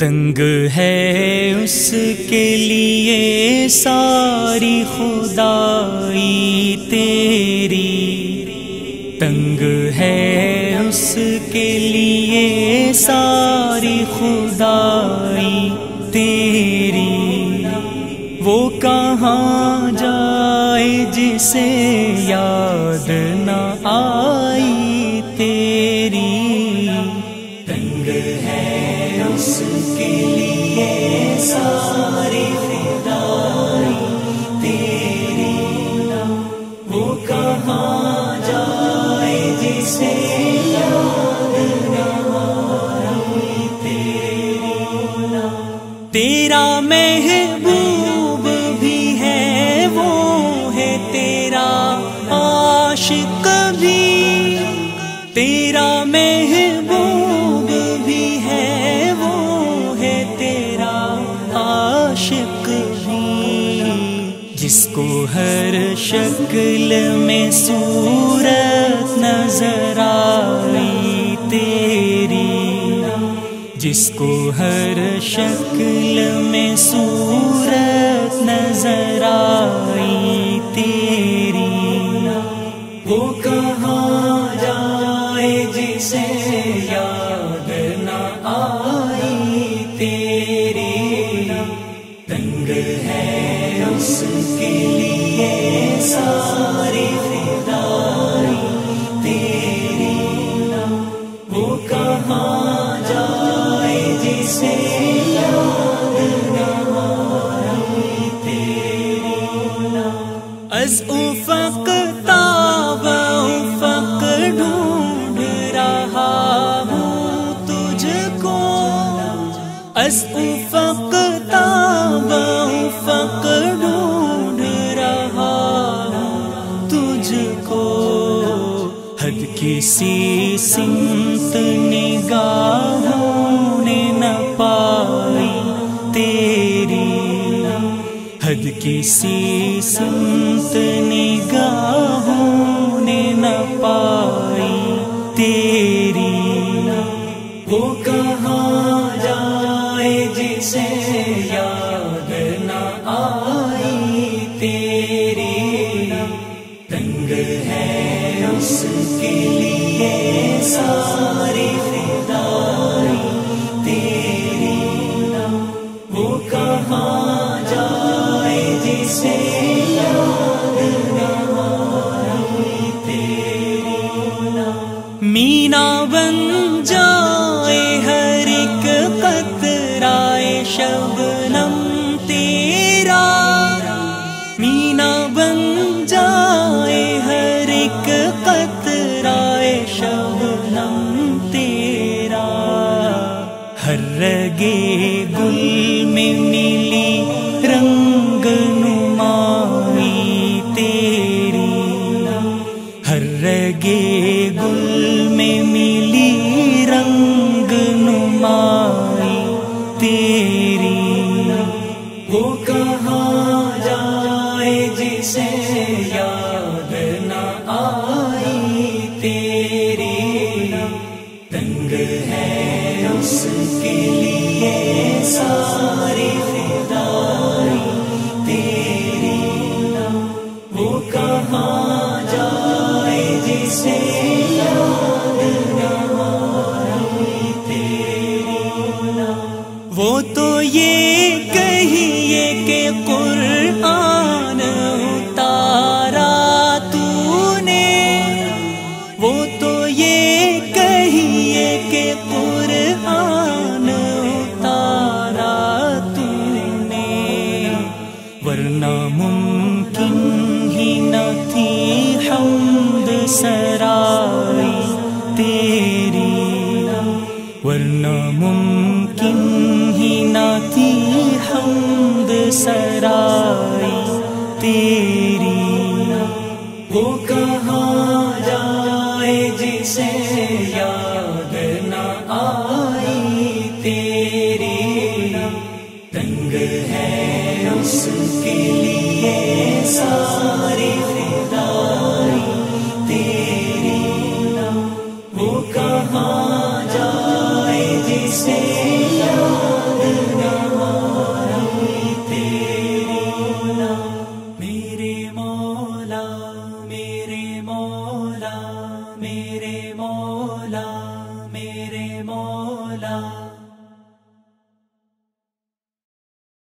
تنگ ہے اس کے لیے ساری خدائی تیری تنگ ہے اس کے لیے ساری خدائی تیری وہ کہاں جائے جسے یاد نہ آئی تیرا محبوب بھی ہے، وہ ہے تیرا عاشق بھی۔ تیرا محبوب بھی ہے، وہ ہے تیرا عاشق بھی۔ جس کو ہر شکل میں صورت نظر آئی تیری جس کو ہر شکل میں صورت نظر آئی تیری وہ کہاں جائے جسے یاد نہ آئی از افق تاب افق ڈھونڈ رہا تجھ کو۔ حد کسی سمت نگاہوں نے نہ پائی تیری۔ حد کسی سمت نگاہوں نے نہ پائی تیری۔ وہ کہاں جائے جسے یاد نہ آئی تیری تنگ ہے اس کے لیے ساری خدائی تیری وہ کہاں جائے جسے یاد نہ آئی تیری مینا بن جائے شبنم تیرا مینا بن جائے ہر ایک قطرائے شبنم تیرا ہر رگے گل میں ملی رنگ نمائی تیری ہر رگے گل میں ملی رنگ نمائی تیری وہ ورنہ ممکن ہی نہ تھی حمد سرائی تیری ورنہ ممکن ہی نہ تھی حمد سرائی تیری وہ کہاں جائے جسے یاد کے لیے سارے فدائی تیری وہ میرے مولا میرے مولا۔